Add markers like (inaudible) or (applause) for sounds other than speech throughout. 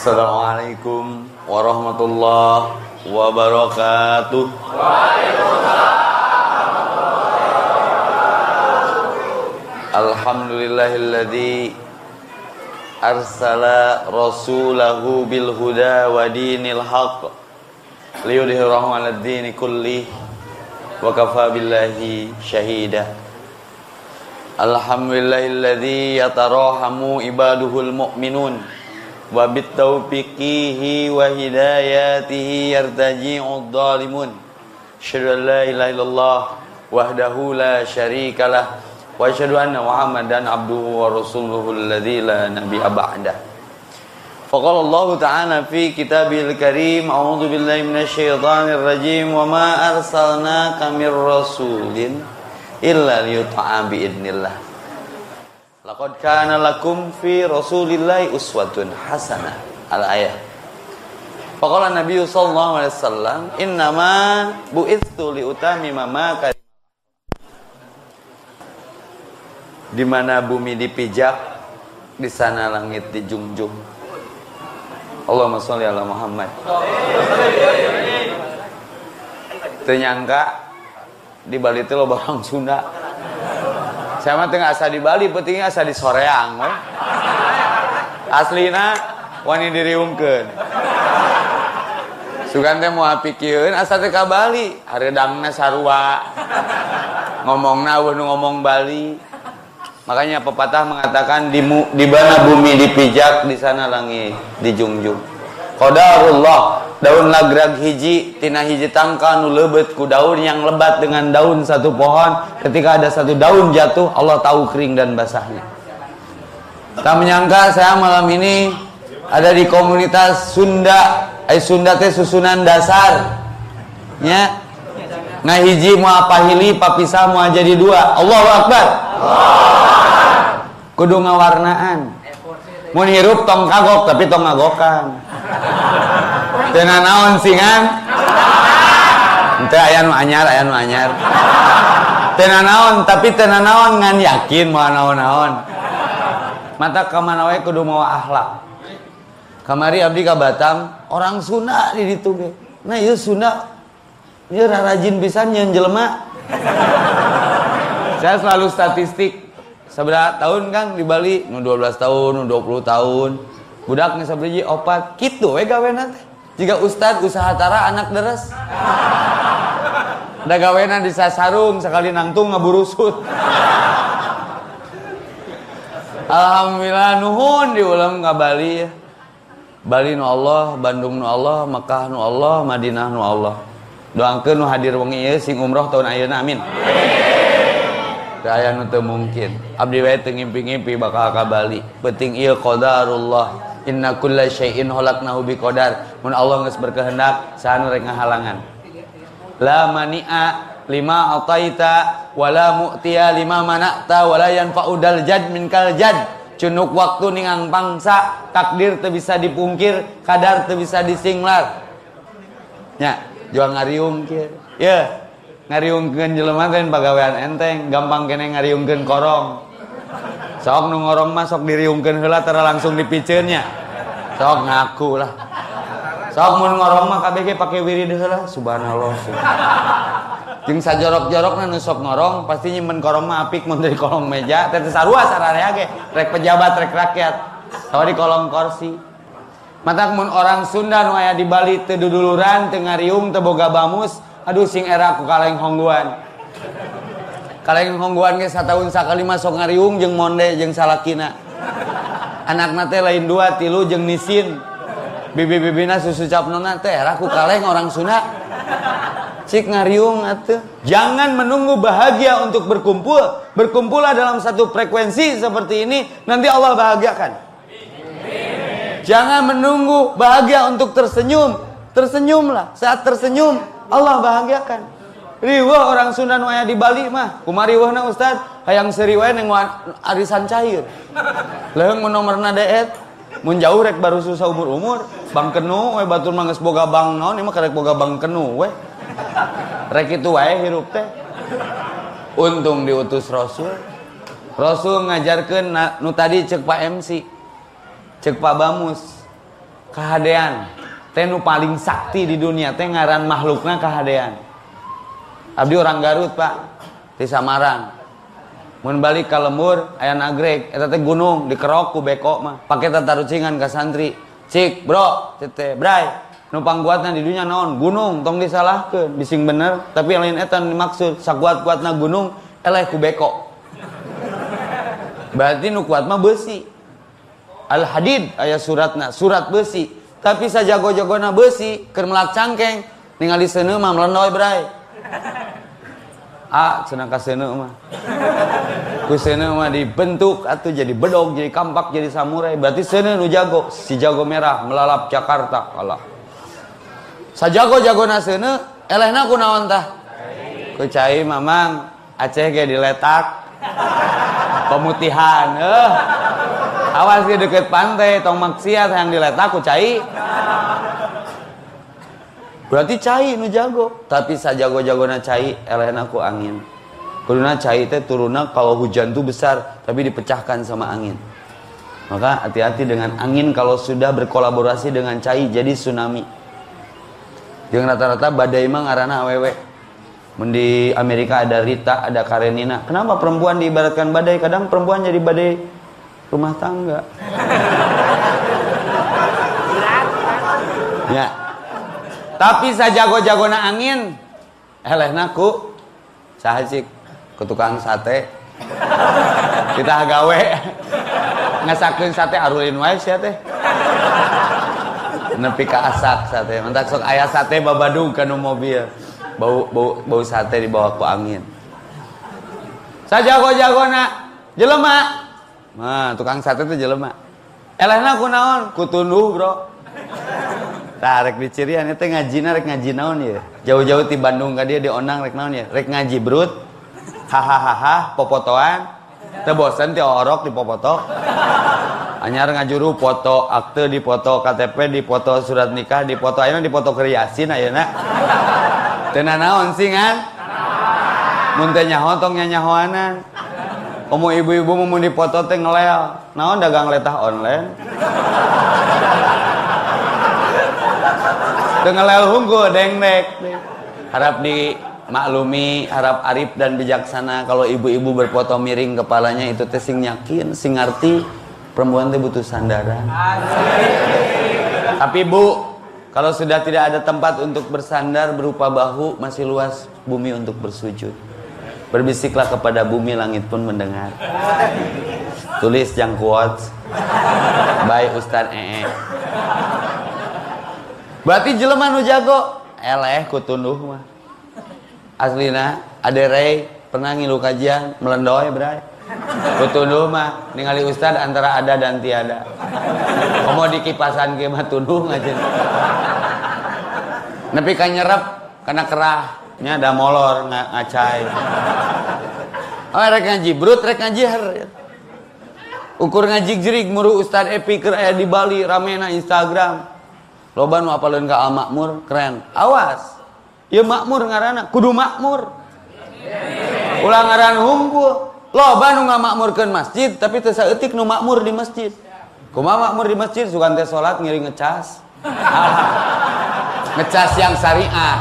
Assalamualaikum warahmatullahi wabarakatuh. Alhamdulillahilladzi arsala rasulahu bil huda wa dinil haqq liyudhhirahu 'alad dini kulli wa kafa billahi syahida. Alhamdulillahilladzi yatarahamu ibaduhul mu'minun wa bitaufiqihi wa hidayatihi yartaji'ud dhalimun asyhadu an la ilaha illallah wahdahu la syarikalah wa asyhadu anna muhammadan abduhu wa rasuluhu alladzi la nabiyya ba'da faqala Allah ta'ala fi kitabil karim a'udzu billahi minasyaitonir rajim wa ma arsalnaka mir rasulin illa liyuta'a bi idnillah Laqad kana lakum fi Rasulillahi uswatun hasanah. Al ayah. Faqala Nabi sallallahu alaihi wasallam, "Innama bu'itsu li utami ma Di mana bumi dipijak, di sana langit dijunjung. Allahumma sholli ala Muhammad. Ternyangka di Bali itu lo barang Sunda saya mah tengah asa di Bali pentingnya asa di soreang we. aslina wani diriungkeun. Sugan teh mau pikieun asa teh ka Bali. Hareudangna sarua. Ngomongna eueuh nu ngomong Bali. Makanya pepatah mengatakan di, di mana bumi dipijak di sana langit dijunjung. Qadarullah daun lagrag hiji tina hiji tangka nu leubet ku daun yang lebat dengan daun satu pohon. Ketika ada satu daun jatuh Allah tahu kering dan basahnya. Tak menyangka saya malam ini ada di komunitas Sunda eh Sunda teh susunan dasar. Nya nah hiji mau apa hili papisah mau jadi dua. Allahu Akbar. Kudu ngawarnaan. Mau hirup tong kagok tapi tong ngagokan Tena naon singan? Ente aya nu anyar, aya nu anyar. Tena naon, tapi tena naon ngan yakin mau naon-naon. Mata kamana wae kudu mawa akhlak. Kamari abdi ka Batam, orang Sunda di ditu ge. Nah, ieu Sunda ieu rajin pisan nyeun jelema. Saya selalu statistik seberapa tahun kan di Bali nu 12 tahun, nu 20 tahun. Budak nih sabiji opat kitu we gawe teh. Jika ustad usaha tara anak deres. Da gawena di sarung sekali nangtung ngaburusut. Alhamdulillah nuhun diulang ke Bali ya. Bali nu Allah, Bandung nu Allah, Mekah nu Allah, Madinah nu Allah. Doakeun nu hadir wengi ieu sing umroh tahun ayeuna amin. Kaya nu teu mungkin. Abdi wae teu ngimpi-ngimpi bakal ka Bali. Penting ieu qadarullah. Inna kulla syai'in khalaqnahu biqadar. Mun Allah geus berkehendak, saha rek ngahalangan. La mani'a lima ataita wala mu'tiya lima mana'ta wala yanfa'udal jad minkal jad. Cunuk waktu ningang pangsa, takdir teu bisa dipungkir, kadar teu bisa disinglar. Ya, jual ngariung kieu. Ya, ngariungkeun jelema pagawean enteng, gampang kene ngariungkeun korong sok nu ngorong mah sok diriungkeun heula tara langsung dipiceunnya sok ngaku lah. Sok mun ngorong mah kabeh pake wirid heula. Subhanallah jeung sajorok-jorokna nu sok ngorong pasti nyimpen korong mah apik mun dari kolong meja. Teh sarua sararea ge rek pejabat rek rakyat. Tawa di kolong kursi. Mata mun orang Sunda nu aya di Bali teu duduluran teu ngariung teu boga bamus. Aduh sing era ku kaleng hongguan kaleng hongguan ge satahun sakali masuk ngariung jeung monde jeung salakina. Anak nate lain dua tilu jeung nisin. Bibi-bibina susu capnona teh raku kaleng orang Sunda. Cik ngariung atuh. Jangan menunggu bahagia untuk berkumpul. Berkumpullah dalam satu frekuensi seperti ini nanti Allah bahagiakan. Jangan menunggu bahagia untuk tersenyum. Tersenyumlah. Saat tersenyum Allah bahagiakan Riwah orang aya di Bali mah. Kumari wahna Ustaz, hayang seri wae neng arisan cair. Leung mun nomorna deet, mun jauh rek baru susah umur-umur, bang kenu we batur mah geus boga bang naon mah karek boga bang kenu we. Rek itu wae hirup teh. Untung diutus Rasul. Rasul ngajarkeun nu tadi cek Pak MC. Cek Pak Bamus. kehadean teh nu paling sakti di dunia teh ngaran makhluknya kehadean abdi orang Garut pak. Di Samarang mun balik ke lembur aya nagreg eta teh gunung dikerok ku beko mah. Pake tatarucingan ka santri. Cik bro tete bray. Numpang kuatna di dunia naon? Gunung tong disalahkeun. Bising bener tapi lain eta dimaksud. Sakuat-kuatna gunung eleh ku beko. Berarti nu kuat mah besi. Al hadid aya suratna surat besi. Tapi sajago-jagona besi keur melak cangkeng. Ningali seuneu mah melendoy bray ah cenah ka seuneu mah. Ku seuneu mah dibentuk atuh jadi bedog jadi kampak jadi samurai. Berarti seuneu nu jago. Si jago merah melalap Jakarta. Kalah sajago-jagona seuneu elehna kunaon tah? Ku cai mamang Aceh ge diletak. Pemutihan eh. Awas di deket pantai tong maksiat yang diletak ku cai berarti cai nu jago. Tapi sajago na cai elehna ku angin. Kuduna cai teh turuna kalau hujan tuh besar tapi dipecahkan sama angin. Maka hati-hati dengan angin kalau sudah berkolaborasi dengan cai jadi tsunami. Yang rata-rata badai mah ngarana awewe. Di Amerika ada Rita ada Karenina. Kenapa perempuan diibaratkan badai? Kadang perempuan jadi badai rumah tangga. (laughs) Ya tapi sajago-jagona angin. Elehna ku sahajik ku tukang sate. Kita gawe. Ngasakeun sate arulin wae sia teh. Nepi ka asak sate. Mentak sok aya sate babadug kana mobil. Bau bau bau sate dibawa ku angin. Sajago-jagona jelema. Nah tukang sate teh jelema. Elehna ku naon? Ku tunduh bro Tarek di Cirian ngaji rek ngaji naon ya. Jauh-jauh di Bandung ka dia di Onang rek naon ya. Rek ngaji brut. Hahaha popotoan. Teu bosen ti orok di popoto. Anyar ngajuru foto akte di foto KTP di foto surat nikah di foto ayeuna di foto kriasin ayeuna. Teu naon sih kan? Mun teh nyaho tong nyanyahoanan. Omo ibu-ibu mau di foto teh ngelel. Naon dagang letah online? Dengelel hunggu dengnek. Harap dimaklumi, harap arif dan bijaksana kalau ibu-ibu berfoto miring kepalanya itu teh sing yakin, sing ngerti perempuan teh butuh sandaran. Tapi Bu, kalau sudah tidak ada tempat untuk bersandar berupa bahu, masih luas bumi untuk bersujud. Berbisiklah kepada bumi, langit pun mendengar. Tulis yang quotes. By Ustaz Ee. Berarti jelema nu jago eleh kutunduh mah. Aslina ada rey pernah ngilu kajian melendoy bray. Kutunduh mah ningali ustad antara ada dan tiada. Komo di kipasan ge mah tunduh ngajen. Nepi ka nyerep karena kerah nya ada molor ngacai. Oh rek ngaji brut rek ngaji her. Ukur ngaji jerik muru Ustad Epi keur di Bali ramena Instagram loba nu apaleun ka al makmur? Keren. Awas. Ya makmur ngarana kudu makmur. Ulang ngaran hungkul loba nu ngamakmurkeun masjid tapi teu saeutik nu makmur di masjid. Kumaha makmur di masjid? Sugan teh salat ngiri ngecas. Ngecas yang syariah.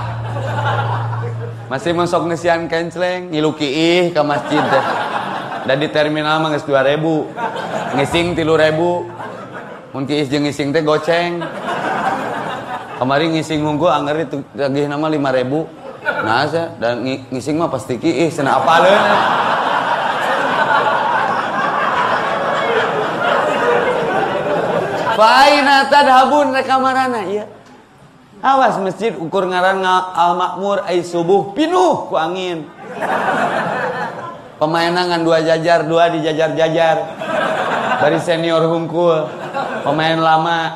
Masih masuk ngesian kenceleng ngiluki ih ke masjid teh. Dan di terminal mah geus 2000 ngising 3000 mun kiis jeung ngising teh goceng kemarin ngising hungku anggar itu lagi nama lima ribu nah saya dan ngising mah pasti ki ih sena apa le Faina tadhabun rekamarana iya Awas masjid ukur ngaran al makmur ay subuh pinuh ku angin. Pemainangan dua jajar dua di jajar jajar. Dari senior hungkul. Pemain lama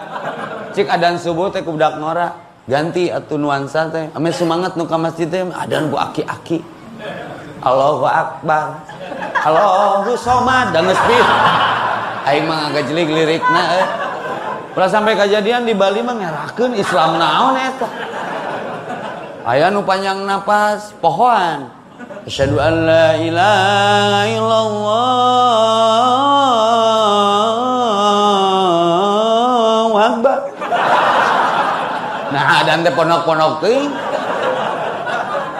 cik adan subuh teh kudak ngora ganti atau nuansa teh. Ame semangat nuka masjid teh. Adan bu aki-aki. Allahu Akbar. Allahu Somad. Dan ngespi aing mah agak jelik lirikna eh. Ulah sampai kejadian di Bali mah ngerakeun Islam naon eta aya nu panjang napas pohon asyhadu an la ilaha illallah nah dan teh ponok-ponok teuing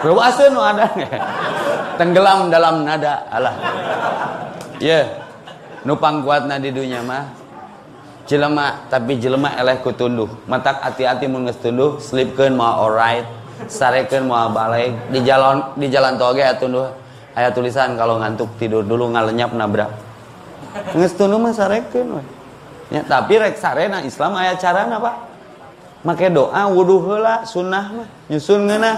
Ruasa nu ada. Tenggelam dalam nada. Alah. Ya yeah. nupang kuatna di dunia mah. Jelema tapi jelema eleh kutunduh matak hati-hati mun geus tunduh slipkeun mau alright sarekeun mau balik di jalan di jalan tol ge tunduh aya tulisan kalau ngantuk tidur dulu ngalenyap nabrak. Geus tunduh mah sarekeun we. Ya tapi rek sarena Islam aya carana Pak make doa wudhu heula sunnah mah nyusun ngeunah.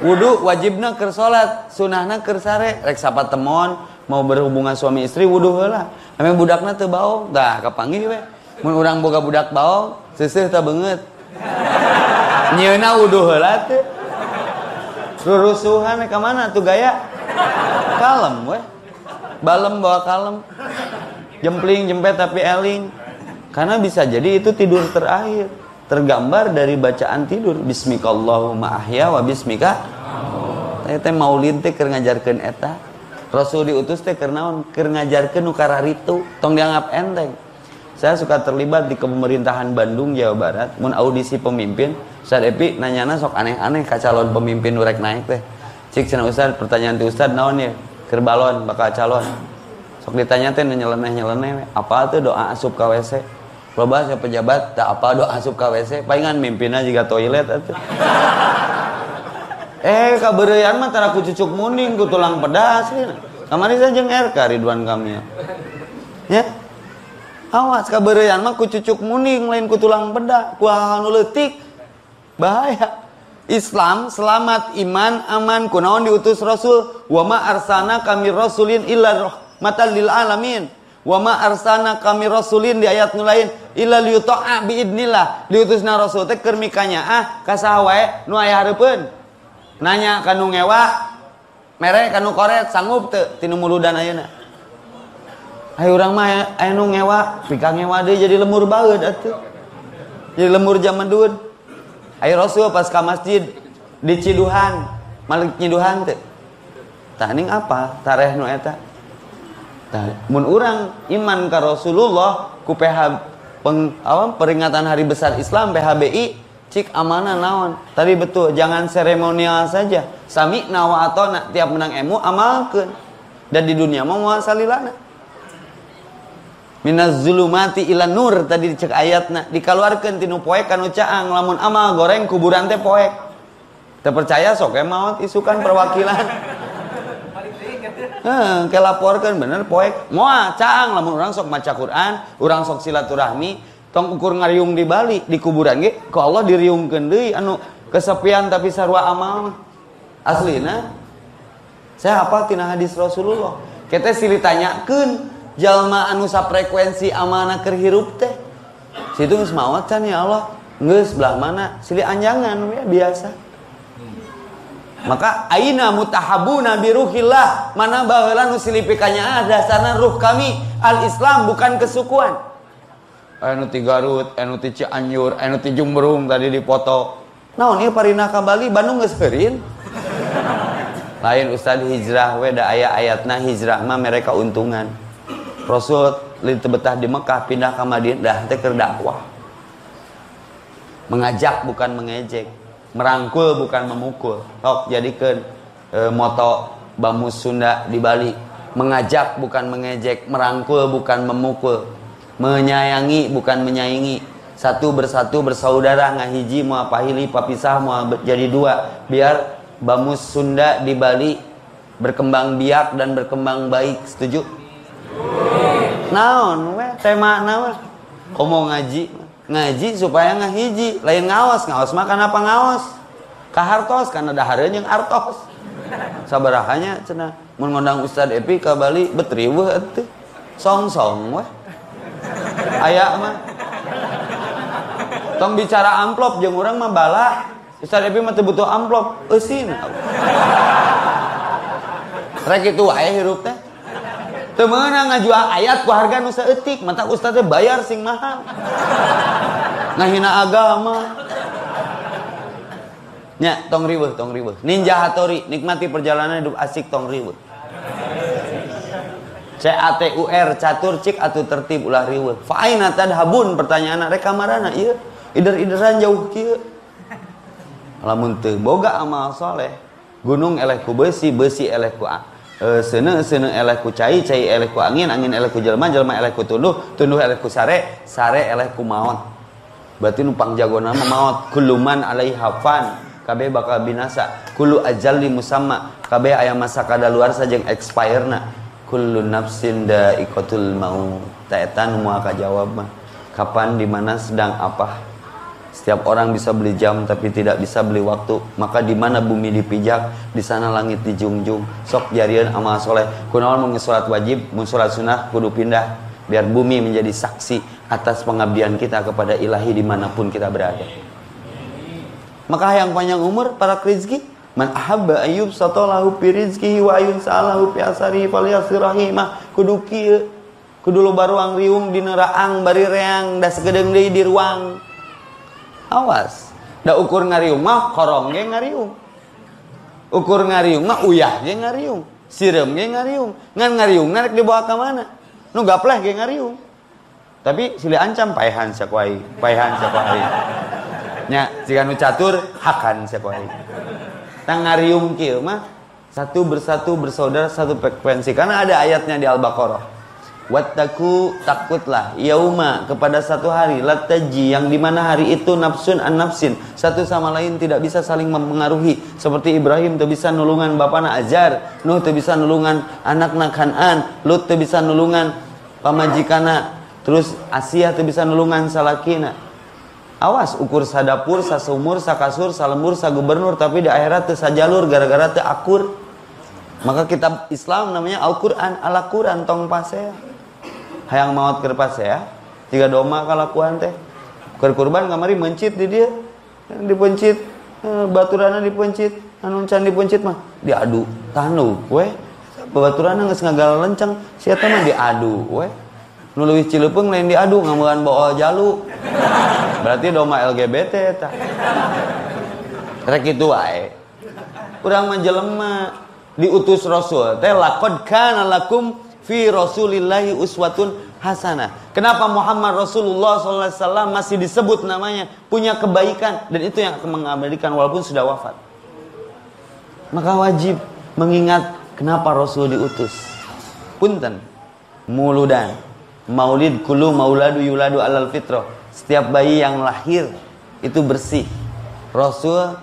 Wudhu wajibna keur salat sunnahna keur sare. Rek temon mau berhubungan suami istri wudhu heula. Ame budakna teu baong tah kapanggih we. Mun urang boga budak baong seuseuh teh beungeut nyieuna wudhu heula teh. Rurusuhan ka mana tuh gaya? Kalem we. Balem bawa kalem. Jempling jempet tapi eling. Karena bisa jadi itu tidur terakhir tergambar dari bacaan tidur. Bismikallahumma ahya wa bismika. Teh maulid teh keur ngajarkeun eta. Rasul diutus teh keur naon? Keur ngajarkeun nu tong dianggap enteng. Saya suka terlibat di pemerintahan Bandung Jawa Barat. Mun audisi pemimpin. Ustaz Epi nanyana sok aneh-aneh ka calon pemimpin urek naik teh. Cik cenah Ustaz pertanyaan ti Ustaz naon ya? Keur balon bakal calon. Sok ditanya teh nyeleneh-nyeleneh. Apa tuh doa asup ka loba saya pejabat tak apa doa asup ke WC palingan mimpinnya juga toilet atuh (laughs) eh kaberean mah tara ku cucuk muning ku tulang pedas kamari saya jeung RK Ridwan Kamil. Ya? Awas kaberean mah ku cucuk muning lain ku tulang pedas ku anu leutik. Bahaya. Islam selamat iman aman kunaon diutus Rasul? Wa ma arsana kami rasulin illa rahmatan lil alamin Wa ma arsana kami rasulin di ayat nu lain illa liyuta'a biidnillah. Diutusna rasul teh keur mikanya ah ka saha nu aya hareupeun. Nanya kanu ngewa mere kanu koret sanggup teu tinu muludan ayeuna. Ayo urang mah aya nu ngewa, pika ngewa deui jadi lemur baeud atuh. Jadi lemur zaman dulu. Ayo rasul pas ka masjid di Ciduhan, Malik Ciduhan teh. Tah apa? Tareh nu eta? Nah, mun orang iman ke Rasulullah ku PH peng, apa, peringatan hari besar Islam PHBI cik amanah naon? Tadi betul jangan seremonial saja. Sami nawa atau nak tiap menang emu amalkan dan di dunia mau muasalilana minaz zulumati ila nur tadi dicek ayatna dikeluarkan tinu poek kanu caang lamun amal goreng kuburan teh poek. Terpercaya sok emang isukan perwakilan Heh, ke bener poek. Moa caang lamun orang sok maca Quran orang sok silaturahmi tong ukur ngariung di Bali di kuburan ge ku Allah diriungkeun deui anu kesepian tapi sarua amal aslina saya apa tina hadis Rasulullah. Kita silih tanyakeun jalma anu frekuensi amanah keur hirup teh. Situ geus maot ya Allah. Geus belah mana? Silih anjangan ya biasa maka aina mutahabuna biruhillah? Mana baheula nu silipikannya ah dasarna ruh kami al Islam bukan kesukuan. Anu ti Garut anu ti Cianjur anu ti Jumbrung tadi dipoto. Naon ieu parina ka Bali? Bandung geus heurin. Lain ustad hijrah we da aya ayatna hijrah mah mereka untungan. Rasul li betah di Mekah pindah ke Madinah teh keur dakwah. Mengajak bukan mengejek merangkul bukan memukul. Tok jadikan e, moto bamus Sunda di Bali. Mengajak bukan mengejek. Merangkul bukan memukul. Menyayangi bukan menyaingi. Satu bersatu bersaudara ngahiji mau apa hili papisah mau jadi dua. Biar bamus Sunda di Bali berkembang biak dan berkembang baik. Setuju? Naon we? Tema naon? Komo ngaji ngaji supaya ngahiji. Lain ngawas ngawas makan apa ngawas? Kahartos karena dahareun yang artos. Sabarahanya cenah mun ngundang Ustad Epi ke Bali betriweuh atuh. Song-song weh. Aya mah. Tong bicara amplop jeung urang mah bala Ustad Epi mah butuh amplop. Eusin. Rek itu hirup teh temenang ngajual ayat ku harga nu saeutik mata ustaz bayar sing mahal. Ngahina agama. Nya tong riweuh tong riweuh. Ninja hatori nikmati perjalanan hidup asik tong riweuh. C A T U R catur cik atau tertib ulah riweuh. Fa aina tadhabun pertanyaan rek kamarana ieu ider-ideran jauh kieu lamun teu boga amal soleh gunung eleh ku besi besi eleh ku e, sene sene eleh ku cai cai eleh ku angin angin eleh ku jelma jelma eleh ku tunduh tunduh eleh ku sare sare eleh ku maut berarti numpang jago nama maut kuluman alai hafan kabe bakal binasa. Kulu ajali musamma kabe ayam masa kada luar saja expire na. Kullu nafsin ikotul maut. Taetan mau jawab mah. Kapan di mana sedang apa setiap orang bisa beli jam tapi tidak bisa beli waktu. Maka di mana bumi dipijak, di sana langit dijunjung. Sok jarian amal soleh. Kunaon mau sholat wajib, mau sholat sunnah, kudu pindah. Biar bumi menjadi saksi atas pengabdian kita kepada ilahi di mana pun kita berada. Maka yang panjang umur para rizki Man ahabba ayub satolahu pi rizkihi wa ayun sa'alahu pi asari falyasirahimah kudu kieu kudu lo baruang riung di neraang bari reang da segedeng deui di ruang awas. Da ukur ngariung mah korong ge ngariung. Ukur ngariung mah uyah ge ngariung. Sirem ge ngariung. Ngan ngariung narik dibawa ke mana nu gapleh ge ngariung. Tapi sili ancam paehan sakuai paehan sakuai nya jika nu catur hakan sakuai tang ngariung kieu mah satu bersatu bersaudara satu frekuensi. Karena ada ayatnya di Al-Baqarah Wattaku takutlah yauma kepada satu hari lataji yang di mana hari itu nafsun an nafsin satu sama lain tidak bisa saling mempengaruhi. Seperti Ibrahim tu bisa nulungan bapana Ajar Nuh tu bisa nulungan anak Kanan Lut tu bisa nulungan pamajikana terus Asia tu bisa nulungan salakina. Awas ukur sadapur sasumur sakasur salembur sagubernur tapi di akhirat tu sajalur gara-gara tu akur. Maka kitab Islam namanya Al-Quran Al-Quran tong pasea hayang maut kerpas ya jika doma kalakuan teh. Keur kurban kamari mencit di dia. Dipencit eh, baturana dipencit anu can dipencit mah diadu. Tanu we. Baturana geus ngagal lenceng sia teh mah diadu we. Nu leuwih cileupeng lain diadu ngamuan bawa jalu. Berarti doma LGBT eta. Rek kitu wae. Urang menjelema diutus rasul teh laqad kana lakum fi rasulillahi uswatun hasanah. Kenapa Muhammad Rasulullah SAW masih disebut namanya punya kebaikan dan itu yang akan mengabadikan walaupun sudah wafat. Maka wajib mengingat kenapa Rasul diutus. Punten, muludan, maulid kulu mauladu yuladu alal fitrah. Setiap bayi yang lahir itu bersih. Rasul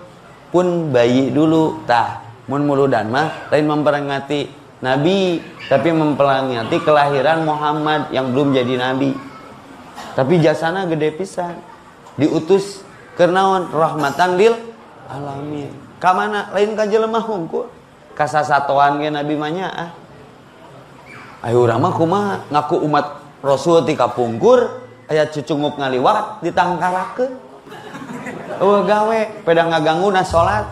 pun bayi dulu tah mun muludan mah lain memperingati nabi tapi mempelajari kelahiran Muhammad yang belum jadi nabi. Tapi jasana gede pisan. Diutus kenaon rahmatan lil alamin. Kamana lain ka jelema hungkul. Kasasatoan ge nabi manya ah. Ayo urang mah kumaha? Ngaku umat rasul ti kapungkur aya cucunguk ngaliwat ditangkarakeun eueuh gawe pedang ngaganggu na salat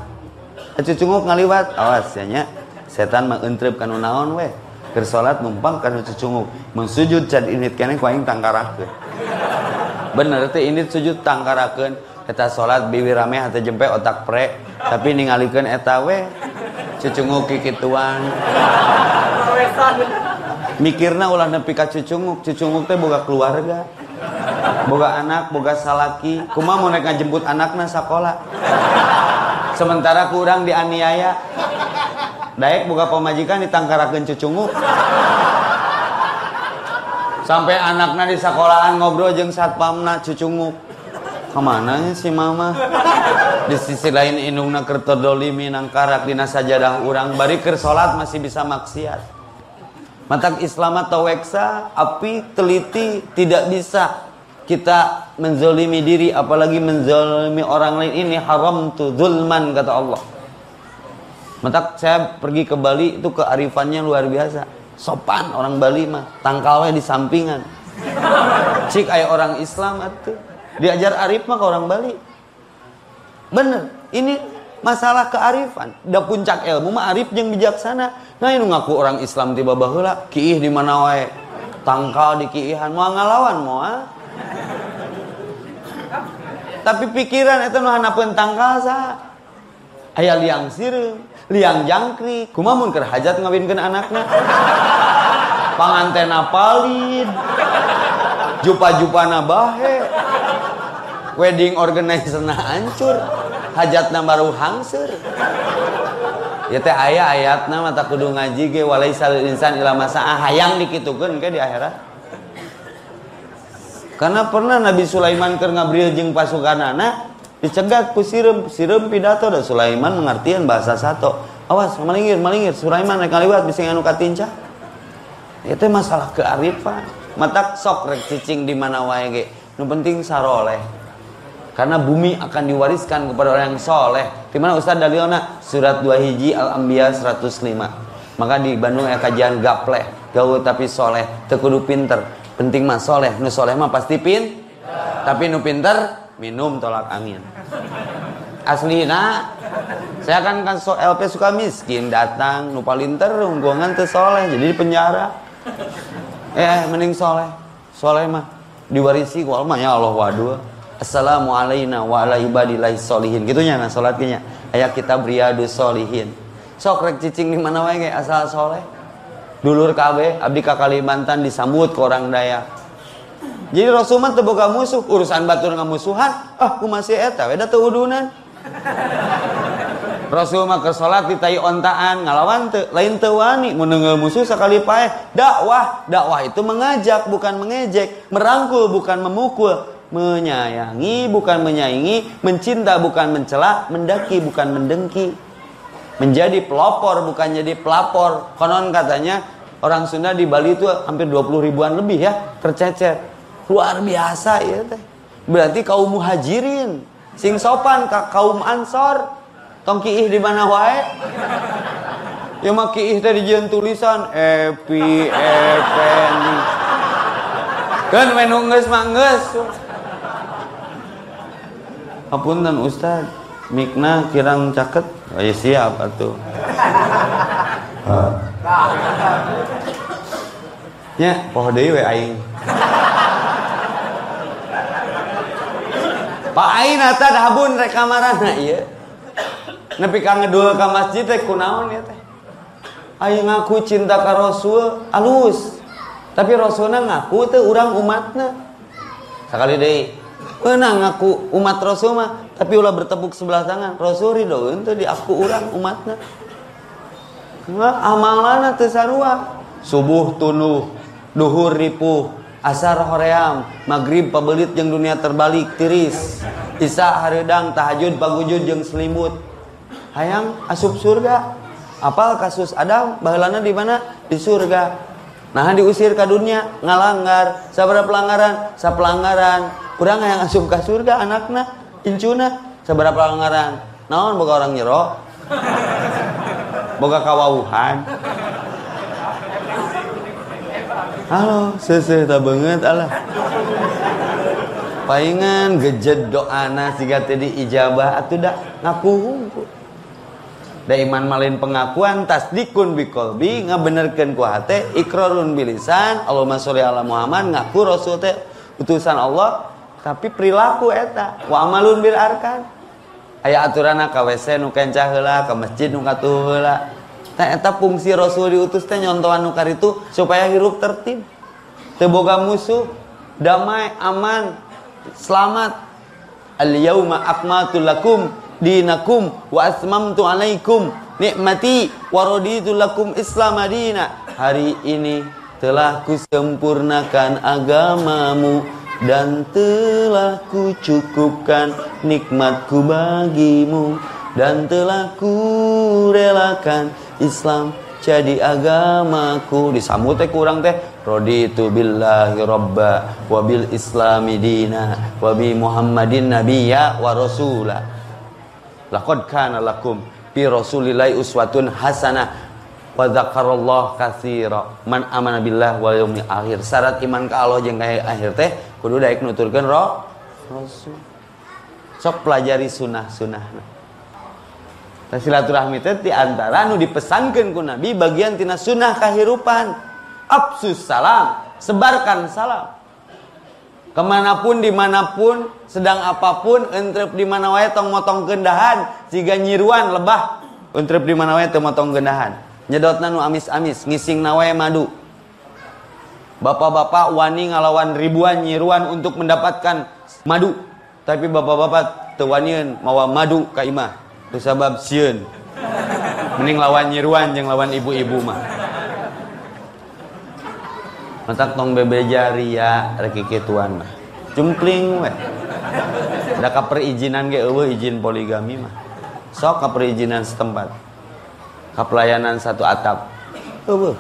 cucunguk ngaliwat. Awas ya nya setan mengentrip kanu naon we keur numpang kanu cucunguk mensujud can init kene ku aing tangkarakeun. Bener teh init sujud tangkarakeun. Eta salat biwi rame hate jempe otak pre tapi ningalikeun eta we cucunguk kikituan. Mikirna ulah nepi ka cucunguk cucunguk teh boga keluarga boga anak boga salaki. Kumaha mau naik ngajemput anakna sekolah sementara kurang dianiaya Daek buka pemajikan ditangkarakeun cucungu. Sampai anaknya di sekolahan ngobrol jeung satpamna cucungu. Ke mana si mama? Di sisi lain indungna kerto dolimi nangkarak dina sajadah urang bari keur masih bisa maksiat. Matak atau weksa, api teliti tidak bisa kita menzolimi diri apalagi menzolimi orang lain ini haram tuh zulman kata Allah Mentak saya pergi ke Bali itu kearifannya luar biasa. Sopan orang Bali mah, tangkalnya di sampingan. Cik ayah orang Islam itu diajar arif mah ke orang Bali. Bener, ini masalah kearifan. Da puncak ilmu mah arif yang bijaksana. Nah ini ngaku orang Islam tiba bahula, kiih di mana wae. Tangkal di kiihan mau ngalawan mau ah. Tapi pikiran itu nu hanapeun tangkal sa. Aya liang sirem liang jangkrik kumamun keur hajat ngawinkeun anakna? Pangantena palid. Jupa-jupana bahe. Wedding organizer na hancur. Hajatna baru hangsur ya teh ayat ayatna mata kudu ngaji ge walaisal insan ila masaah hayang dikitukeun ke di akhirat. Karena pernah Nabi Sulaiman keur ngabril jeung pasukanana dicegat ku sireum sireum pidato dan Sulaiman mengartian bahasa satu awas malingir malingir. Sulaiman rek ngaliwat bisa anu katinca. Itu masalah kearifan. Mata sok rek cicing di mana wae nu penting saroleh. Karena bumi akan diwariskan kepada orang yang soleh. Di mana Ustaz dalilna surat 2 hiji Al-Anbiya 105 maka di Bandung ya kajian gapleh. Gaul tapi soleh. Tekudu pinter. Penting mah soleh. Nu soleh mah pasti pin tapi nu pinter minum tolak angin. Asli nah saya kan kan so LP suka miskin datang nu palinter ungguangan teu soleh jadi di penjara. Eh mending soleh. Soleh mah diwarisi ku ya Allah waduh. Assalamualaikum wa ala ibadillahi solihin. Gitunya nah salatnya ayat kita briadus solihin. Sok rek cicing di mana wae asal soleh? Dulur KB abdi ka Kalimantan disambut ke orang Dayak jadi Rasulullah terbuka musuh urusan batur ngamusuhan ah ku masih eta teu udunan. Rasul mah ke salat ditai ontaan ngalawan te, lain teu wani mun musuh sekali paeh. Dakwah dakwah itu mengajak bukan mengejek. Merangkul bukan memukul. Menyayangi bukan menyayangi, mencinta bukan mencela, mendaki bukan mendengki. Menjadi pelopor bukan jadi pelapor. Konon katanya orang Sunda di Bali itu hampir 20 ribuan lebih ya tercecer. Luar biasa ya teh. Berarti kaum muhajirin, sing sopan ka kaum ansor. Tong kiih di mana wae? Ya mah kiih teh dijieun tulisan Epi Effendi. Kan menunggu geus mah dan Ustad Mikna kirang caket oh, ya siap atuh ya poho deui we aing Eta dabun rek kamarana ieu nepi ka ngedul ka masjid teh kunaon ya teh aing ngaku cinta ka Rasul alus tapi Rasulna ngaku teh urang umatna sekali deui Pernah ngaku umat Rasul mah, tapi ulah bertepuk sebelah tangan. Rasul ridho itu di aku orang umatnya. Nah, amalana teu sarua. Subuh tunuh, duhur ripuh, asar hoream, maghrib pabelit jeung dunia terbalik tiris. Isa hareudang tahajud pagujud jeung selimut. Hayang asup surga. Apal kasus Adam baheulana di mana? Di surga. Nah diusir ke dunia ngalanggar, sabar pelanggaran, sa pelanggaran kurang yang asup ke surga anaknya incuna seberapa pelanggaran naon boga orang nyero boga kawauhan halo sese tak banget alah. Paingan gejed doana siga tadi ijabah atuh ngaku. Da iman malin pengakuan tasdikun bikolbi ngabenerkeun ku hate ikrarun bilisan Allahumma sholli ala Muhammad ngaku rasul teh utusan Allah tapi perilaku eta wa amalun bil arkan. Aya aturan ka WC nu kencah heula ka masjid nu katuh heula teh eta fungsi Rasul diutus teh nyontohan nu itu supaya hirup tertib. Teu boga musuh damai aman selamat. Al yauma akmaltu lakum dinakum wa asmamtu alaikum nikmati wa raditu lakum islam madina hari ini telah kusempurnakan agamamu dan telah ku cukupkan nikmatku bagimu dan telah ku relakan Islam jadi agamaku. Disambut teh kurang teh. Raditu billahi robba wa bil islami dina wa bi muhammadin nabiyya wa rasula. Laqad kana lakum bi rasulillahi uswatun hasanah wa dzakarallah katsira. Man amana billah wal yaumil akhir. Syarat iman ka Allah jeung ka akhir teh kudu daek nuturkeun roh rasul. Sok pelajari sunah-sunahna Nah, silaturahmi teh di antara nu dipesankeun ku Nabi bagian tina sunnah kahirupan. Absus salam, sebarkan salam. Ke mana pun, di mana pun, sedang apa pun, entrep di mana wae tong motong gendahan, jika nyiruan lebah, entrep di mana wae tong motong gendahan nyedot nanu amis-amis ngising nawae madu. Bapak-bapak wani ngalawan ribuan nyiruan untuk mendapatkan madu. Tapi bapak-bapak tewanian mawa madu ka imah sebab sieun mending lawan nyiruan yang lawan ibu-ibu mah. Matak tong bebeja ria rek tuan mah. Cumpling we. Da ka perizinan ge eueuh izin poligami mah. Sok ka perizinan setempat. Ka pelayanan satu atap. Eueuh.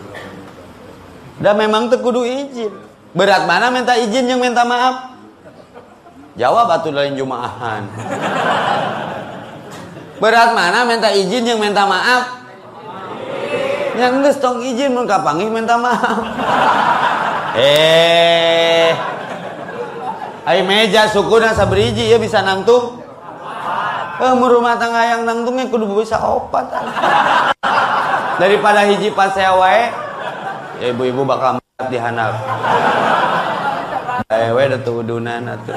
Da memang teu kudu izin berat mana minta izin yang minta maaf? Jawab atuh lain jumaahan berat mana minta izin yang minta maaf? Yang geus tong izin mun kapangih minta maaf? Eh. Ay meja sukuna sabriji ya bisa nangtung. Eh rumah tangga yang nangtungnya kudu bisa opat. Daripada hiji pas saya wae ya ibu-ibu bakal dihanap Ewe da tudunan atuh.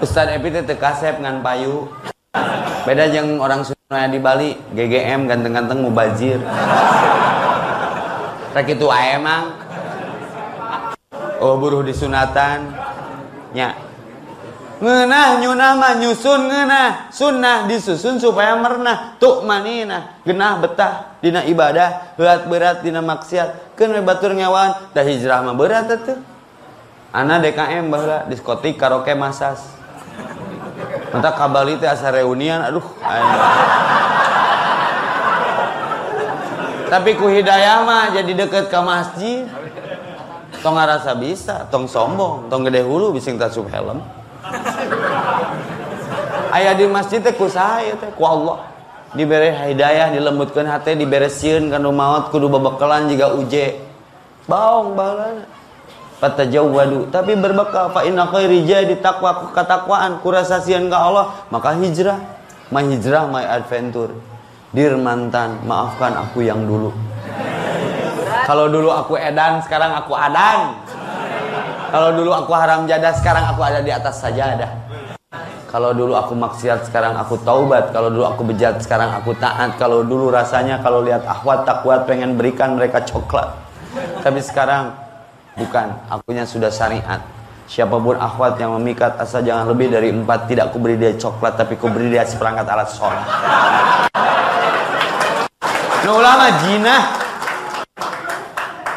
Ustaz Epi teh kasep ngan payu. Beda jeung orang Sunda di Bali, GGM ganteng-ganteng mubazir. Rek itu emang. Oh buruh disunatan. Nya. Ngeunah nyunah mah nyusun ngeunah, sunnah disusun supaya mernah. Tuk manina, genah betah dina ibadah, berat berat dina maksiat. Keun batur nyawan, dah hijrah mah berat atuh. Ana DKM bahwa diskotik karaoke masas. Mata kabali teh asa reunian aduh. Tapi ku hidayah mah jadi deket ke masjid. Tong ngarasa bisa, tong sombong, tong gede hulu bising tasub helm. Ayah di masjid teh ku saya teh ku Allah. Diberi hidayah, dilembutkan hati, diberesin kanu maut kudu babakalan juga uje. Baong balana fatajawwadu. Tapi berbekal fa inna khairi jadi takwa ketakwaan kurasa sian ka Allah maka hijrah. My hijrah my adventure. Dir mantan maafkan aku yang dulu. Kalau dulu aku edan sekarang aku adan. Kalau dulu aku haram jadah sekarang aku ada di atas sajadah. Kalau dulu aku maksiat sekarang aku taubat. Kalau dulu aku bejat sekarang aku taat. Kalau dulu rasanya kalau lihat akhwat takwat pengen berikan mereka coklat. Tapi sekarang Bukan, akunya sudah syariat. Siapa pun akhwat yang memikat asal jangan lebih dari empat tidak ku beri dia coklat tapi ku beri dia seperangkat alat sholat. Nah ulama jinah.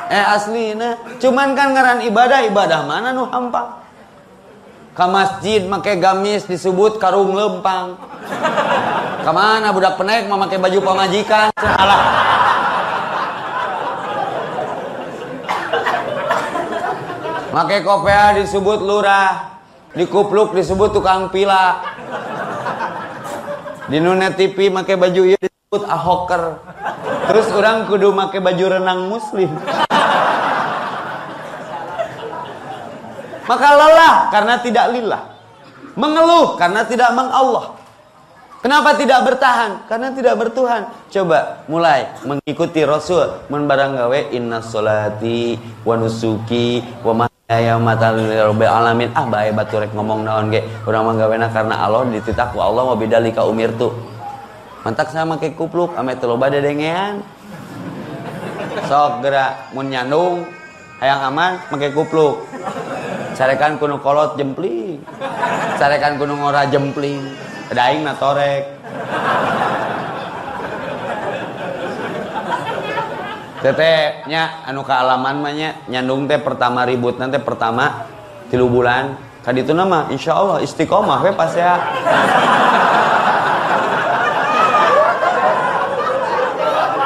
Eh asli nah. Cuman kan ngaran ibadah ibadah mana nu hampang. Ke masjid make gamis disebut karung lempang. Ke mana budak penaik memakai baju pemajikan? Salah. Make kopea disebut lurah, dikupluk disebut tukang pila. Di nuna TV make baju iya disebut ahoker. Terus orang kudu make baju renang muslim. Maka lelah karena tidak lillah. Mengeluh karena tidak mengallah. Kenapa tidak bertahan? Karena tidak bertuhan. Coba mulai mengikuti Rasul. Men barang gawe inna solati wa nusuki wa ya matal rabbil alamin. Ah bae batu rek ngomong naon ge? Urang mah gawena karena Allah dititak ku Allah wa bidalika umirtu. Mantak sama make kupluk ame teu loba dedengean. Sok gerak mun nyandung hayang aman make kupluk. Carekan kuno kolot jempling. Carekan kuno ngora jempling. Daing na torek tetenya anu kealaman mahnya nyandung teh pertama ribut nanti pertama tilu bulan. Kan itu nama insya Allah istiqomah we pas ya.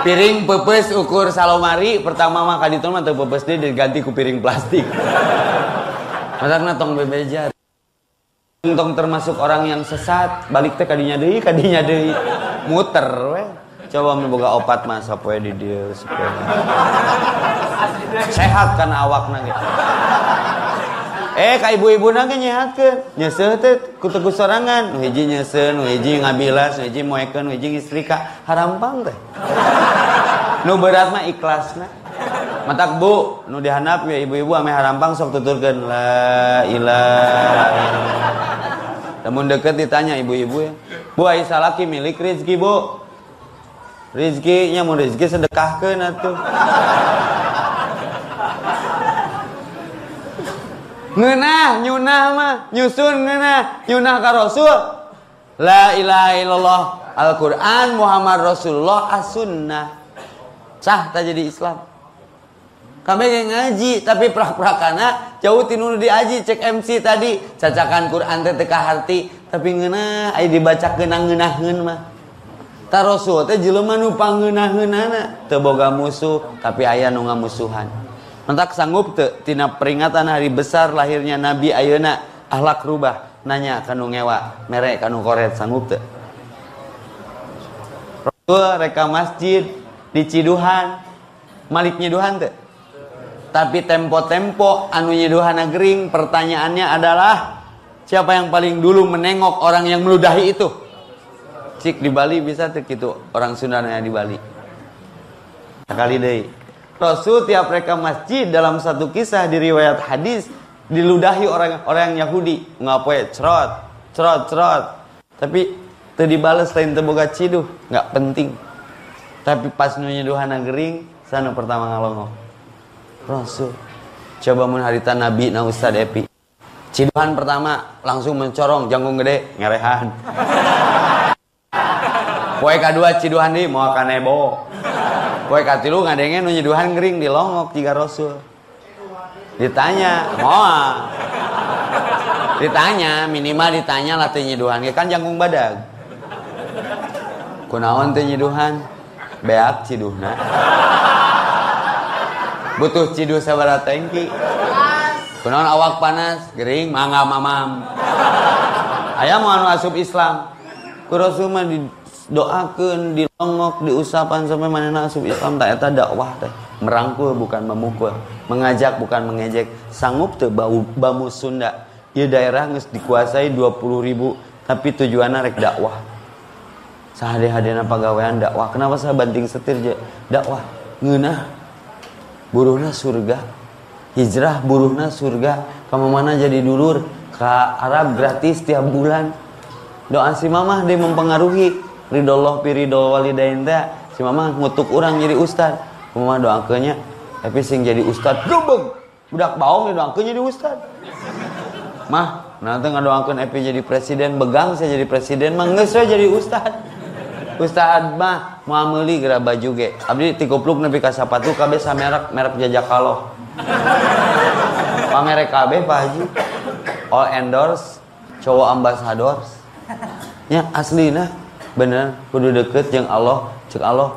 Piring pepes ukur salomari pertama mah kan itu mah teu pepes dia diganti ku piring plastik. Masakna tong bebejar tong termasuk orang yang sesat balik teh kadinya deui kadinya deui. Muter we coba membuka opat mas apa di dia sehat kan awak nage eh kak ibu-ibu nyehat ke nyeseh teh. Kuteku sorangan. Nu hiji nyeseh nu hiji ngabilas nu hiji moekeun nu hiji istrika harampang teh. Nu berat mah ikhlas nah matak bu nu dihanap ya ibu-ibu ame harampang sok tuturkeun. La ilaha namun deket ditanya ibu-ibu ya. Bu Aisyah laki milik rezeki bu Rizkinya mau rezeki sedekahkan atuh. ngeunah nyunah mah nyusun ngeunah nyunah ka rasul. La ilaha illallah Al-Quran Muhammad Rasulullah as-sunnah. Sah tak jadi Islam. Kami yang ngaji tapi prak-prakana jauh tinunu diaji cek MC tadi. Cacakan Quran teh teka tapi ngena ay dibaca kenang ngeunahkeun mah Ta Rasul teh jelema nu pangeunah-ngeunana teu boga musuh tapi aya nu ngamusuhan. Mentak sanggup teu tina peringatan hari besar lahirnya Nabi ayeuna ahlak rubah nanya kanu ngewa merek kanu koret sanggup teu? Rasul reka masjid di Ciduhan. Malik nyeduhan teu? Tapi tempo-tempo anu nyeduhan gering pertanyaannya adalah siapa yang paling dulu menengok orang yang meludahi itu cik di Bali bisa tuh gitu orang Sunda di Bali. Sekali deh. Rasul tiap mereka masjid dalam satu kisah di riwayat hadis diludahi orang orang Yahudi. Ngapain? Cerot cerot cerot. Tapi itu dibales lain terbuka ciduh nggak penting. Tapi pas nunya duhana gering sana pertama ngalongo. Rasul coba menharita Nabi na Ustad Epi. Ciduhan pertama langsung mencorong janggung gede ngerehan (laughs) Poe kedua ciduhan di mau kanebo Poe katilu ngadenge nu nyeduhan gering di longok jika Rasul. Ditanya, moal. Ditanya, minimal ditanya lah teh nyeduhan kan jangkung badag. Kunaon teh nyeduhan? Beak ciduhna. Butuh ciduh sabara tengki. Kunaon awak panas, gering, mangga mamam. Ayah mau anu asup Islam. Ku Rasul mah doakan dilongok diusapan sampai mana asup Islam. Tak eta dakwah teh. Merangkul bukan memukul. Mengajak bukan mengejek. Sanggup tuh bau bamu Sunda? Ya daerah nges dikuasai 20 ribu tapi tujuannya rek dakwah. Sahade hadena pegawaian dakwah. Kenapa saya banting setir je dakwah. Ngeunah buruhna surga. Hijrah buruhna surga. Kamu mana jadi dulur? Ke Arab gratis tiap bulan doa si mamah dia mempengaruhi. Ridollah pi ridol walidain teh si mama ngutuk orang jadi ustad. Mama doakannya tapi sing jadi ustad. Gembeng! Budak baong doakan jadi ustad. Mah nanti ngadoakan Epi jadi presiden begang saya jadi presiden mah nggak saya jadi ustad. Ustad mah mau ameli gerak baju ge abdi tikupluk nepi ka sapatu kabeh merek merek jajak kaloh. Pamerek kabeh Pak Haji. All endorse cowok ambassadors ya asli nah bener kudu deket yang Allah cek Allah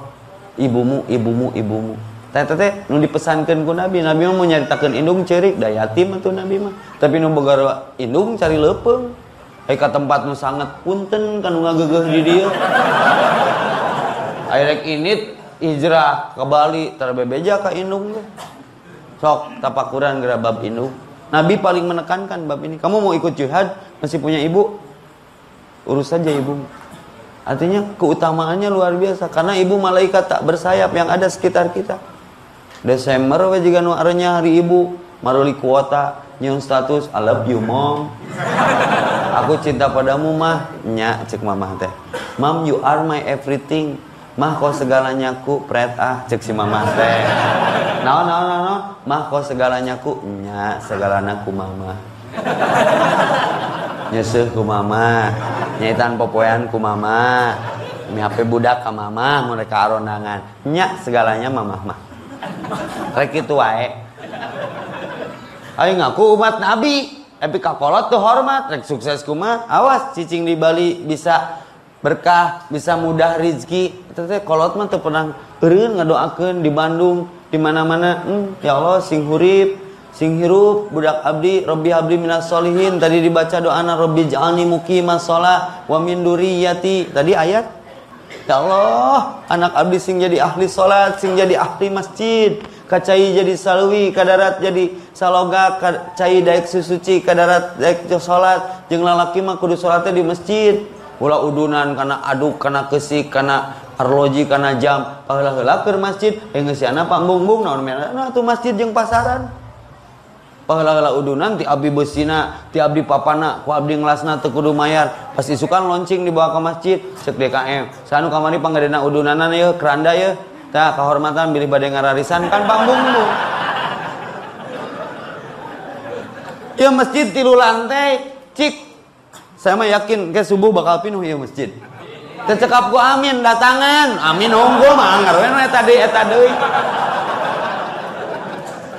ibumu ibumu ibumu. Teh teh nu dipesankan ku Nabi. Nabi mau nyaritakeun indung cerik da yatim atuh Nabi mah. Tapi nu boga indung cari lepeng ai ka tempat nu sangat punten kan ngagegeh di dieu airek ini hijrah ke Bali terbebeja ka indung teh sok tapakuran geura bab indung. Nabi paling menekankan bab ini. Kamu mau ikut jihad masih punya ibu urus saja ibumu Artinya keutamaannya luar biasa karena ibu malaikat tak bersayap yang ada sekitar kita. Desember juga nu hari ibu maruli kuota nyun status I love you mom. Aku cinta padamu mah nya cek mama teh. Mom you are my everything. Mah kau segalanya ku pret ah cek si mama teh. No no no no. Mah kau segalanya ku nya segalanya ku mama. Nyeseuh ku mama nyaitan popoyan ku mama mi HP budak ke mama mereka arondangan nyak segalanya mama mah rek itu wae. Ayo ngaku umat nabi. Tapi kakolot tuh hormat rek sukses kuma awas cicing di Bali bisa berkah bisa mudah rizki. Itu teh kolot mah tuh pernah beureun ngadoakeun di Bandung di mana-mana. Hmm, ya Allah sing hurip sing hirup budak abdi Robbi abdi minas solihin tadi dibaca doana Robbi jalni muqimas shalah wa min duriyati. Tadi ayat? Ya Allah anak abdi sing jadi ahli salat sing jadi ahli masjid. Kacai jadi salwi kadarat jadi saloga kacai daek susuci kadarat daek salat jeung lalaki mah kudu salatnya di masjid. Ulah udunan karena aduk karena kesik karena arloji karena jam. Paheula heula keur masjid. Eh geus pak bung naon nah tuh masjid jeung pasaran pahala udunan ti abdi besina ti abdi papana ku abdi ngelasna teu kudu mayar. Pas isukan loncing dibawa ke masjid cek DKM sanu kamari panggadena udunanan ye keranda ye tah kehormatan bilih bade ngararisan kan pangbungmu ya masjid tilu lantai cik. Saya mah yakin ke subuh bakal pinuh ya masjid. Tercekap gua amin datangan. Amin unggul mah. Ngaruhin eta deui eta deui.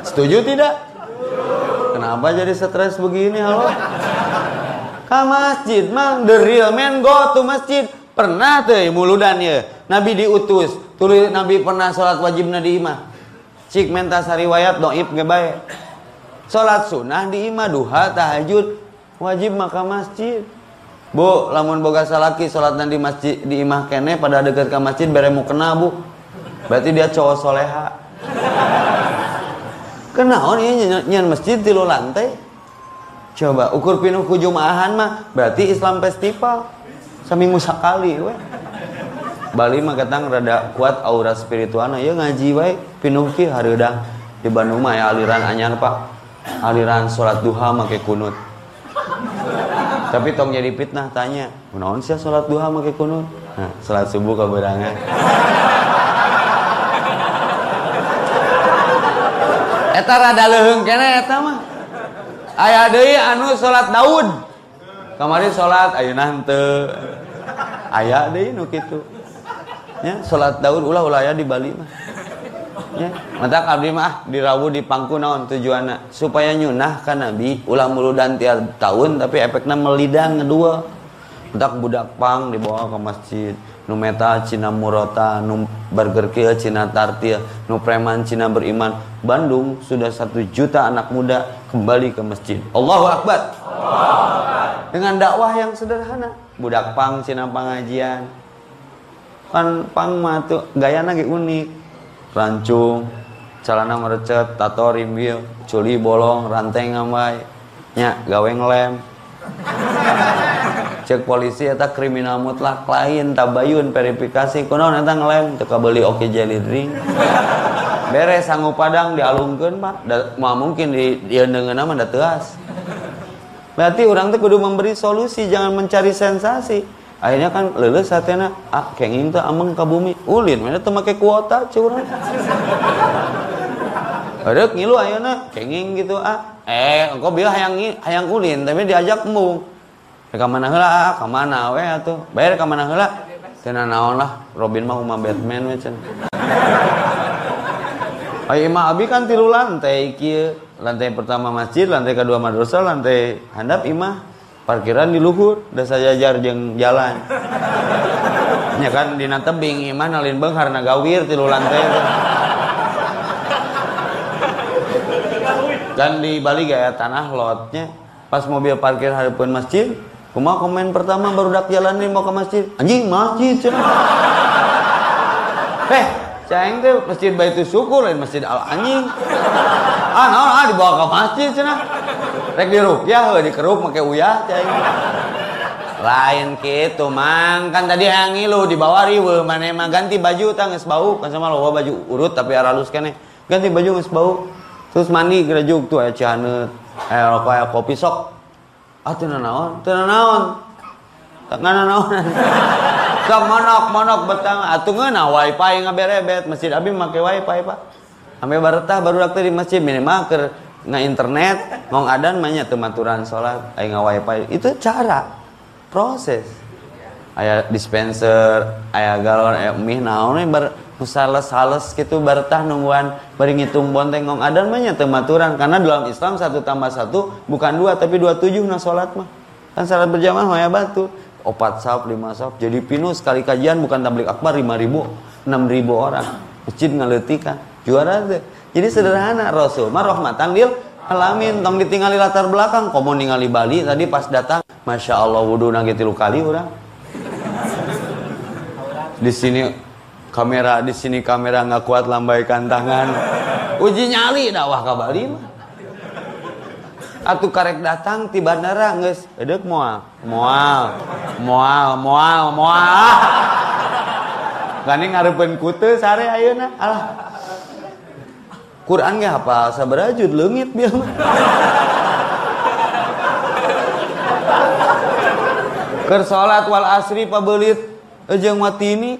Setuju tidak kenapa jadi stres begini halo? Ke masjid mah the real man go to masjid. Pernah tuh muludan ya? Nabi diutus tulis Nabi pernah sholat wajib di imah. Cik mentas riwayat doib gak baik sholat sunnah di imah duha tahajud wajib maka masjid. Bu lamun boga salaki sholat di masjid di imah kene pada dekat ke masjid beremu kena bu. Berarti dia cowok soleha kenaon ini nyan masjid di lantai? Coba ukur pinuh ku jumaahan mah berarti Islam festival. Seminggu sekali weh. Bali mah ketang rada kuat aura spiritualna ya ngaji wae. Pinuhki hareudang di Bandung mah ya aliran anyar Pak. Aliran sholat duha make kunut. Tapi tong jadi fitnah tanya naon sih sholat duha make kunut? Nah, sholat subuh kaberangan eta rada leheung kene eta mah. Aya deui anu sholat Daud kemarin sholat ayeuna henteu. Aya deui nu kitu. Ya salat Daud ulah ulah ya di Bali mah. Ya mata abdi mah dirawu di pangku naon tujuanna? Supaya nyunah kan Nabi ulah muludan tiap tahun tapi efeknya melidang kedua mentak budak pang dibawa ke masjid. Nu meta Cina murota nu burger kieu Cina tartil nu preman Cina beriman. Bandung sudah satu juta anak muda kembali ke masjid. Allahu Akbar, dengan dakwah yang sederhana. Budak pang Cina pengajian. Kan pang mah tuh gaya nagi unik. Rancung celana merecet tato rimbil culi bolong rantai ngamai nya gawe ngelem cek polisi eta kriminal mutlak lain tabayun verifikasi kunaon eta ngelem teu beli oke jelly drink beres sanggup padang dialungkeun da, mau mungkin di dia dengan nama da berarti orang tuh kudu memberi solusi jangan mencari sensasi. Akhirnya kan leles satena ah kenging ameng ke bumi. Ulin mana tuh make kuota curang ada ngilu ayeuna kenging gitu ah eh engkau bilang hayang hayang ulin tapi diajak embung ke mana heula ke mana we atuh? Bayar ke mana heula? Cenah naon lah Robin mah umah Batman we cenah. Ayo imah abi kan tilu lantai kieu lantai pertama masjid lantai kedua madrasah lantai handap imah. Parkiran di luhur udah saya jajar jeng jalan. Ya kan di tebing iman alin beng karena gawir tilu lantai kan di Bali gaya tanah lotnya. Pas mobil parkir hadapan masjid kuma komen pertama baru dak jalan nih mau ke masjid. Anjing masjid (laughs) eh cahing tuh masjid Baitul Syukur lain masjid Al Anjing. Ah nah, ah dibawa ke masjid cina rek di rupiah di keruk pakai uyah cai lain gitu mang. Kan tadi yang lu di bawah riwe mana emang ganti baju tang es bau. Kan sama lo baju urut tapi aralus kene. Ganti baju es bau. Terus mandi gerejuk tuh aya cihaneut aya rokok aya kopi sok ah teu naon teu naon tak naon (laughs) sok monok monok betang. Atuh ngeuna wifi ngaberebet. Masjid abi make wifi pak. Ame baretah baru waktu di masjid. Minimal ke nga internet. Ngong adan banyak tematuran sholat ay wifi. Itu cara. Proses. Ayah dispenser ayah galon ayah mie naon bar sales sales gitu bertah nungguan bari ngitung bonteng ngong adan banyak tematuran karena dalam Islam satu tambah satu bukan dua tapi dua tujuh nah sholat mah. Kan sholat berjamaah mah ya batu. Opat sap lima sap jadi pinu sekali kajian bukan tablik akbar lima ribu enam ribu orang. Masjid ngaletikan juara tuh jadi sederhana Rasul mah rahmatan lil alamin. Tong ditinggali latar belakang komo ningali Bali tadi pas datang Masya Allah wudhu nagi tilu kali orang di sini kamera di sini kamera nggak kuat lambaikan tangan. Uji nyali dakwah ke Bali mah. Atu karek datang di bandara nges edek mual mual mual mual mual. Gani ngarepen kute sare ayeuna. Alah. Quran gak apa sabarajud leungit biar Ker salat wal asri pabelit mati ini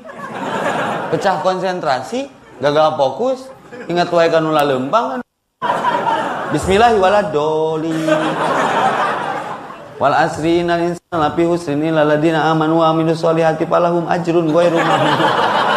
pecah konsentrasi gagal fokus ingat wae kan ulah lempang Bismillahirrahmanirrahim. Wal asri innal insana lafi husrin illa alladziina amanu wa amilus solihati falahum ajrun ghairu mamnun.